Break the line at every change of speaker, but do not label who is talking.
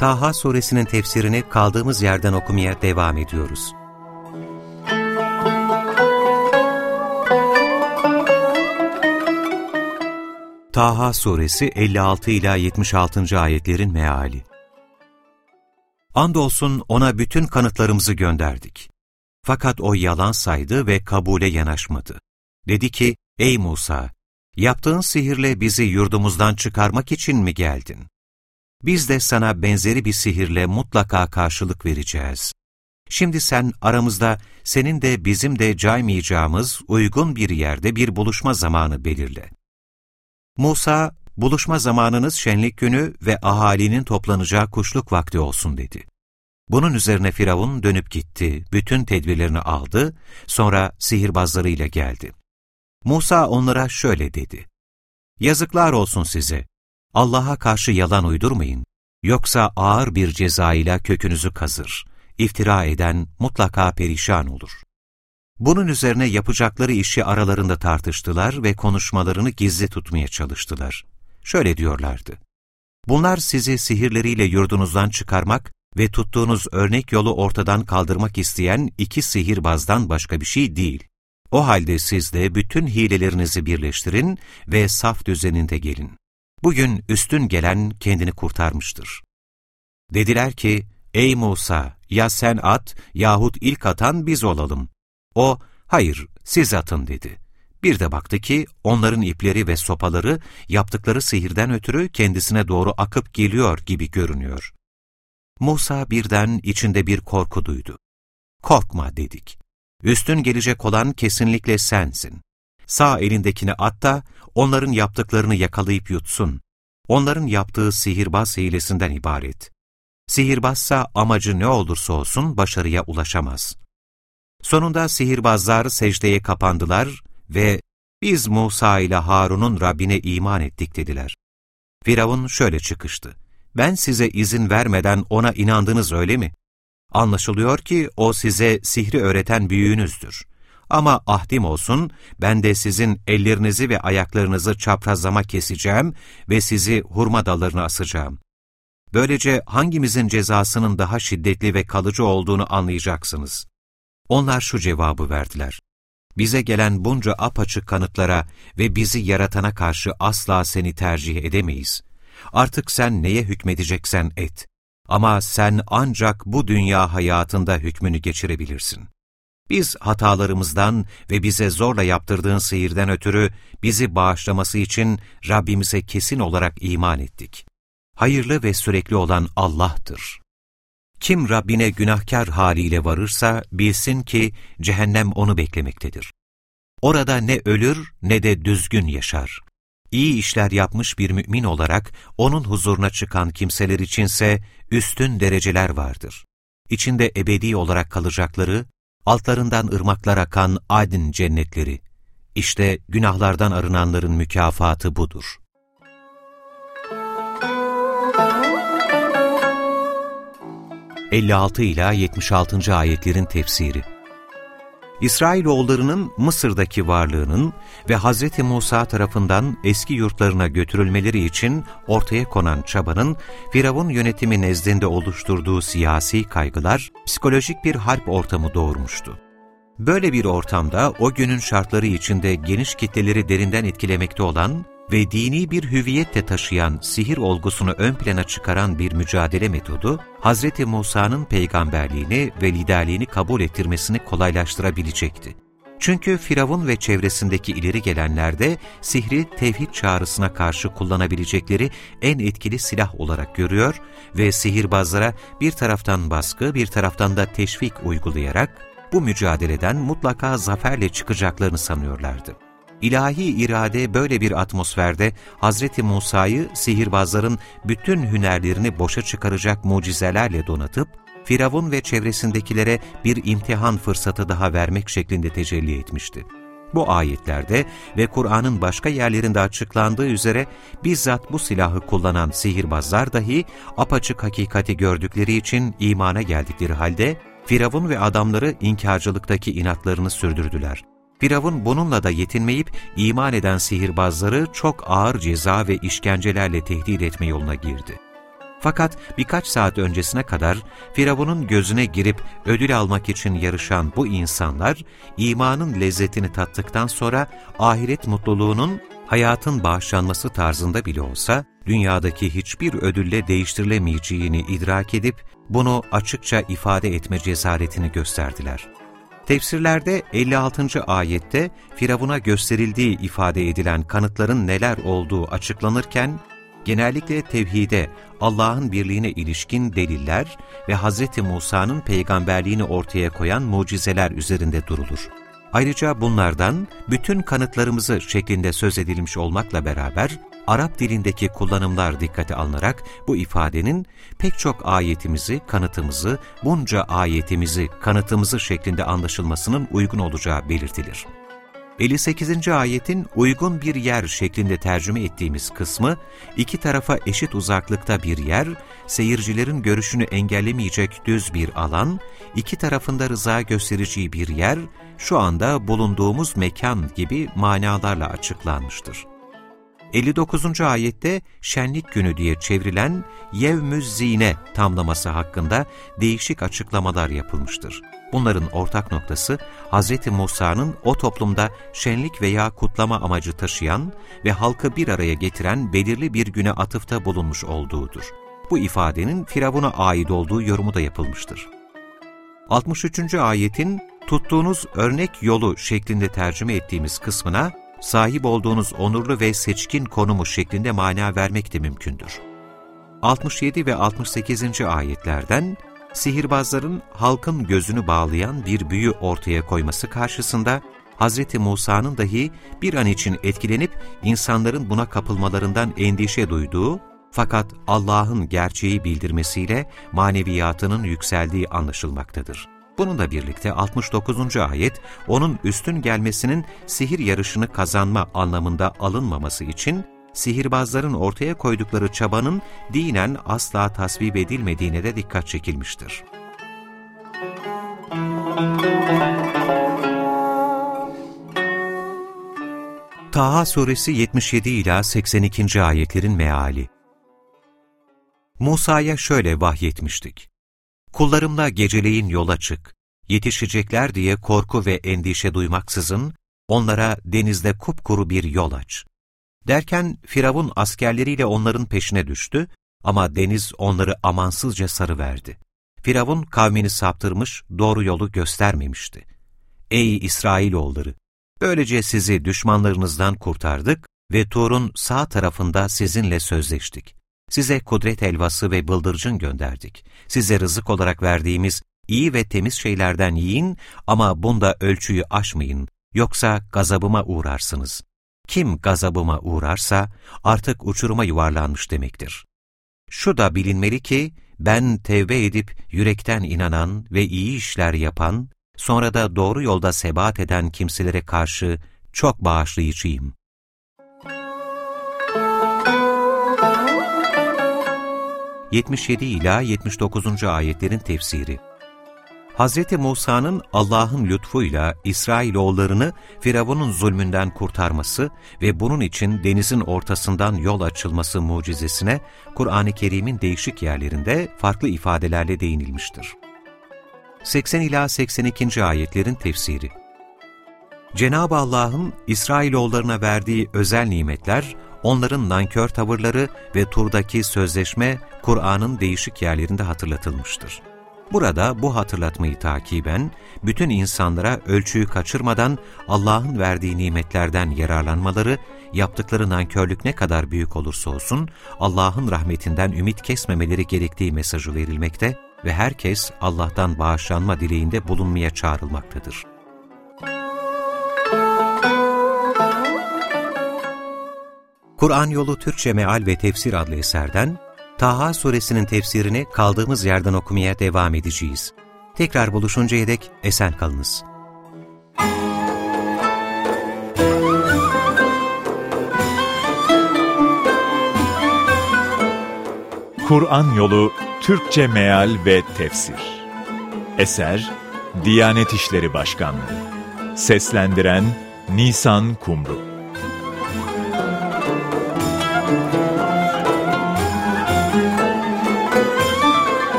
Taha suresinin tefsirini kaldığımız yerden okumaya devam ediyoruz. Taha suresi 56 ila 76. ayetlerin meali. Andolsun ona bütün kanıtlarımızı gönderdik. Fakat o yalan saydı ve kabule yanaşmadı. Dedi ki, ey Musa, yaptığın sihirle bizi yurdumuzdan çıkarmak için mi geldin? Biz de sana benzeri bir sihirle mutlaka karşılık vereceğiz. Şimdi sen aramızda senin de bizim de caymayacağımız uygun bir yerde bir buluşma zamanı belirle. Musa, buluşma zamanınız şenlik günü ve ahalinin toplanacağı kuşluk vakti olsun dedi. Bunun üzerine Firavun dönüp gitti, bütün tedbirlerini aldı, sonra sihirbazlarıyla geldi. Musa onlara şöyle dedi. Yazıklar olsun size. Allah'a karşı yalan uydurmayın. Yoksa ağır bir ceza ile kökünüzü kazır. İftira eden mutlaka perişan olur. Bunun üzerine yapacakları işi aralarında tartıştılar ve konuşmalarını gizli tutmaya çalıştılar. Şöyle diyorlardı. Bunlar sizi sihirleriyle yurdunuzdan çıkarmak ve tuttuğunuz örnek yolu ortadan kaldırmak isteyen iki sihirbazdan başka bir şey değil. O halde siz de bütün hilelerinizi birleştirin ve saf düzeninde gelin. Bugün üstün gelen kendini kurtarmıştır. Dediler ki, ey Musa, ya sen at yahut ilk atan biz olalım. O, hayır siz atın dedi. Bir de baktı ki onların ipleri ve sopaları yaptıkları sihirden ötürü kendisine doğru akıp geliyor gibi görünüyor. Musa birden içinde bir korku duydu. Korkma dedik. Üstün gelecek olan kesinlikle sensin. Sağ elindekini at da onların yaptıklarını yakalayıp yutsun. Onların yaptığı sihirbaz hilesinden ibaret. Sihirbazsa amacı ne olursa olsun başarıya ulaşamaz. Sonunda sihirbazlar secdeye kapandılar ve biz Musa ile Harun'un Rabbine iman ettik dediler. Firavun şöyle çıkıştı. Ben size izin vermeden ona inandınız öyle mi? Anlaşılıyor ki o size sihri öğreten büyüğünüzdür. Ama ahdim olsun, ben de sizin ellerinizi ve ayaklarınızı çaprazlama keseceğim ve sizi hurma dallarına asacağım. Böylece hangimizin cezasının daha şiddetli ve kalıcı olduğunu anlayacaksınız. Onlar şu cevabı verdiler. Bize gelen bunca apaçık kanıtlara ve bizi yaratana karşı asla seni tercih edemeyiz. Artık sen neye hükmedeceksen et. Ama sen ancak bu dünya hayatında hükmünü geçirebilirsin. Biz hatalarımızdan ve bize zorla yaptırdığın sihirden ötürü bizi bağışlaması için Rabbimize kesin olarak iman ettik. Hayırlı ve sürekli olan Allah'tır. Kim Rabbine günahkar haliyle varırsa bilsin ki cehennem onu beklemektedir. Orada ne ölür ne de düzgün yaşar. İyi işler yapmış bir mümin olarak onun huzuruna çıkan kimseler içinse üstün dereceler vardır. İçinde ebedi olarak kalacakları, altlarından ırmaklar akan adin cennetleri. İşte günahlardan arınanların mükafatı budur. ...56 ila 76. ayetlerin tefsiri İsrailoğullarının Mısır'daki varlığının ve Hz. Musa tarafından eski yurtlarına götürülmeleri için ortaya konan çabanın Firavun yönetimi nezdinde oluşturduğu siyasi kaygılar psikolojik bir harp ortamı doğurmuştu. Böyle bir ortamda o günün şartları içinde geniş kitleleri derinden etkilemekte olan ve dini bir hüviyette taşıyan sihir olgusunu ön plana çıkaran bir mücadele metodu, Hz. Musa'nın peygamberliğini ve liderliğini kabul ettirmesini kolaylaştırabilecekti. Çünkü Firavun ve çevresindeki ileri gelenler de sihri tevhid çağrısına karşı kullanabilecekleri en etkili silah olarak görüyor ve sihirbazlara bir taraftan baskı bir taraftan da teşvik uygulayarak bu mücadeleden mutlaka zaferle çıkacaklarını sanıyorlardı. İlahi irade böyle bir atmosferde Hazreti Musa'yı sihirbazların bütün hünerlerini boşa çıkaracak mucizelerle donatıp, Firavun ve çevresindekilere bir imtihan fırsatı daha vermek şeklinde tecelli etmişti. Bu ayetlerde ve Kur'an'ın başka yerlerinde açıklandığı üzere bizzat bu silahı kullanan sihirbazlar dahi apaçık hakikati gördükleri için imana geldikleri halde Firavun ve adamları inkarcılıktaki inatlarını sürdürdüler. Firavun bununla da yetinmeyip iman eden sihirbazları çok ağır ceza ve işkencelerle tehdit etme yoluna girdi. Fakat birkaç saat öncesine kadar Firavun'un gözüne girip ödül almak için yarışan bu insanlar, imanın lezzetini tattıktan sonra ahiret mutluluğunun hayatın bağışlanması tarzında bile olsa, dünyadaki hiçbir ödülle değiştirilemeyeceğini idrak edip, bunu açıkça ifade etme cesaretini gösterdiler. Tefsirlerde 56. ayette Firavun'a gösterildiği ifade edilen kanıtların neler olduğu açıklanırken, genellikle tevhide, Allah'ın birliğine ilişkin deliller ve Hz. Musa'nın peygamberliğini ortaya koyan mucizeler üzerinde durulur. Ayrıca bunlardan bütün kanıtlarımızı şeklinde söz edilmiş olmakla beraber, Arap dilindeki kullanımlar dikkate alınarak bu ifadenin pek çok ayetimizi, kanıtımızı, bunca ayetimizi, kanıtımızı şeklinde anlaşılmasının uygun olacağı belirtilir. 58. ayetin uygun bir yer şeklinde tercüme ettiğimiz kısmı, iki tarafa eşit uzaklıkta bir yer, seyircilerin görüşünü engellemeyecek düz bir alan, iki tarafında rıza göstereceği bir yer, şu anda bulunduğumuz mekan gibi manalarla açıklanmıştır. 59. ayette şenlik günü diye çevrilen Yevmüz Zine tamlaması hakkında değişik açıklamalar yapılmıştır. Bunların ortak noktası Hz. Musa'nın o toplumda şenlik veya kutlama amacı taşıyan ve halkı bir araya getiren belirli bir güne atıfta bulunmuş olduğudur. Bu ifadenin Firavun'a ait olduğu yorumu da yapılmıştır. 63. ayetin tuttuğunuz örnek yolu şeklinde tercüme ettiğimiz kısmına sahip olduğunuz onurlu ve seçkin konumu şeklinde mana vermek de mümkündür. 67 ve 68. ayetlerden sihirbazların halkın gözünü bağlayan bir büyü ortaya koyması karşısında Hz. Musa'nın dahi bir an için etkilenip insanların buna kapılmalarından endişe duyduğu fakat Allah'ın gerçeği bildirmesiyle maneviyatının yükseldiği anlaşılmaktadır. Bununla birlikte 69. ayet, onun üstün gelmesinin sihir yarışını kazanma anlamında alınmaması için, sihirbazların ortaya koydukları çabanın dinen asla tasvip edilmediğine de dikkat çekilmiştir. Taha Suresi 77 ila 82. ayetlerin meali. Musa'ya şöyle vahyetmiştik. Kullarımla geceleyin yola çık. Yetişecekler diye korku ve endişe duymaksızın onlara denizde kupkuru bir yol aç. Derken Firavun askerleriyle onların peşine düştü ama deniz onları amansızca sarıverdi. Firavun kavmini saptırmış, doğru yolu göstermemişti. Ey İsrailoğulları! Böylece sizi düşmanlarınızdan kurtardık ve Tur'un sağ tarafında sizinle sözleştik. Size kudret elvası ve bıldırcın gönderdik. Size rızık olarak verdiğimiz iyi ve temiz şeylerden yiyin ama bunda ölçüyü aşmayın, yoksa gazabıma uğrarsınız. Kim gazabıma uğrarsa artık uçuruma yuvarlanmış demektir. Şu da bilinmeli ki, ben tevbe edip yürekten inanan ve iyi işler yapan, sonra da doğru yolda sebat eden kimselere karşı çok bağışlayıcıyım. 77 ila 79. ayetlerin tefsiri. Hz. Musa'nın Allah'ın lütfuyla İsrailoğullarını Firavun'un zulmünden kurtarması ve bunun için denizin ortasından yol açılması mucizesine Kur'an-ı Kerim'in değişik yerlerinde farklı ifadelerle değinilmiştir. 80 ila 82. ayetlerin tefsiri. Cenab-ı Allah'ın İsrailoğullarına verdiği özel nimetler onların nankör tavırları ve turdaki sözleşme Kur'an'ın değişik yerlerinde hatırlatılmıştır. Burada bu hatırlatmayı takiben, bütün insanlara ölçüyü kaçırmadan Allah'ın verdiği nimetlerden yararlanmaları, yaptıkları nankörlük ne kadar büyük olursa olsun, Allah'ın rahmetinden ümit kesmemeleri gerektiği mesajı verilmekte ve herkes Allah'tan bağışlanma dileğinde bulunmaya çağrılmaktadır. Kur'an Yolu Türkçe Meal ve Tefsir adlı eserden Taha suresinin tefsirini kaldığımız yerden okumaya devam edeceğiz. Tekrar buluşuncaya dek esen kalınız.
Kur'an Yolu Türkçe Meal ve Tefsir Eser Diyanet İşleri Başkanlığı Seslendiren Nisan Kumru